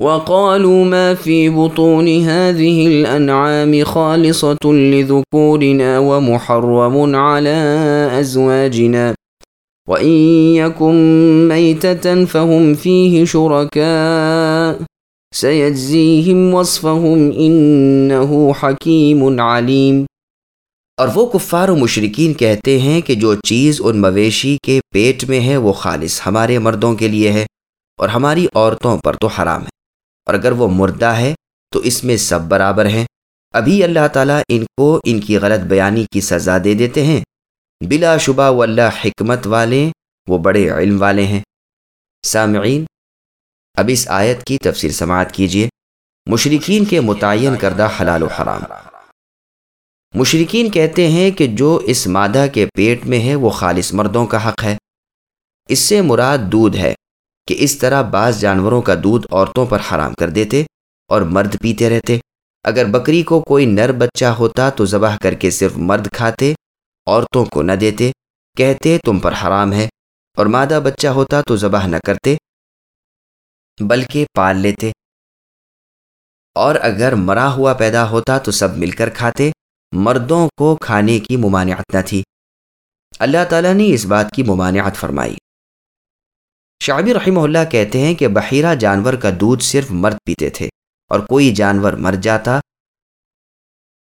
وقالوا ما في بطون هذه الأنعام خالصة لذكورنا ومحرم على أزواجنا. وإن يكن ميتة فهم فيه شركاء. سيجزيهم وصفهم إنه حكيم عليم. اور وہ کفار و مشرقین کہتے ہیں کہ جو چیز ان مویشی کے پیٹ میں ہے وہ خالص ہمارے مردوں کے لیے ہے اور ہماری عورتوں پر تو حرام ہے۔ اور اگر وہ مردہ ہے تو اس میں سب برابر ہیں۔ ابھی اللہ تعالیٰ ان کو ان کی غلط بیانی کی سزا دے دیتے ہیں۔ بلا شبہ و اللہ حکمت والے وہ بڑے علم والے ہیں۔ سامعین، اب اس آیت کی تفسیر سماعت کیجیے مشرقین کے متعین کردہ حلال و حرام۔ مشرقین کہتے ہیں کہ جو اس مادہ کے پیٹ میں ہے وہ خالص مردوں کا حق ہے۔ اس سے مراد دودھ ہے۔ کہ اس طرح بعض جانوروں کا دودھ عورتوں پر حرام کر دیتے اور مرد پیتے رہتے۔ اگر بکری کو کوئی نر بچہ ہوتا تو ذبح کر کے صرف مرد کھاتے، عورتوں کو نہ دیتے۔ کہتے، تم پر حرام ہے۔ اور مادہ بچہ ہوتا تو ذبح نہ کرتے، بلکہ پال لیتے۔ اور اگر مرا ہوا پیدا ہوتا تو سب مل کر کھاتے۔ مردوں کو کھانے کی ممانعت نہ تھی۔ اللہ تعالیٰ نے اس بات کی ممانعت فرمائی۔ شعبی رحمہ اللہ کہتے ہیں کہ بحیرہ جانور کا دودھ صرف مرد پیتے تھے اور کوئی جانور مر جاتا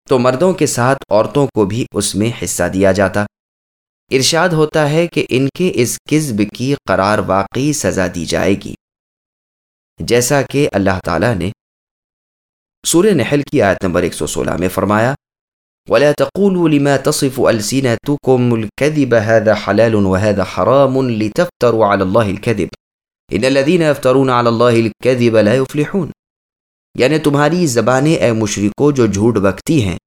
تو مردوں کے ساتھ عورتوں کو بھی اس میں حصہ دیا جاتا۔ ارشاد ہوتا ہے کہ ان کے اس قزب کی قرار واقعی سزا دی جائے گی۔ جیسا کہ اللہ تعالیٰ نے سورہ نحل کی آیت نمبر 116 میں فرمایا ولا تقولوا لما تصف ألسنتكم الكذب هذا حلال وهذا حرام لتفتروا على الله الكذب. ان الذين يفترون على الله الكذب لا يفلحون. یعنی تمہاری زبانیں اے مشرکو جو جھوٹ بکتی ہیں۔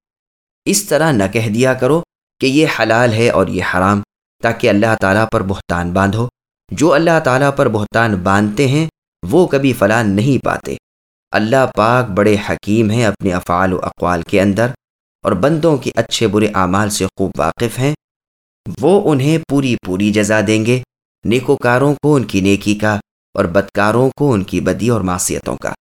اس طرح نہ کہہ دیا کرو کہ یہ حلال ہے اور یہ حرام، تاکہ اللہ تعالیٰ پر بہتان باندھو۔ جو اللہ تعالیٰ پر بہتان باندھتے ہیں، وہ کبھی فلاں نہیں پاتے۔ اللہ پاک بڑے حکیم ہیں اپنے افعال و اقوال کے اندر۔ اور بندوں کے اچھے برے اعمال سے خوب واقف ہیں، وہ انہیں پوری پوری جزا دیں گے، نیکوکاروں کو ان کی نیکی کا اور بدکاروں کو ان کی بدی اور معصیتوں کا۔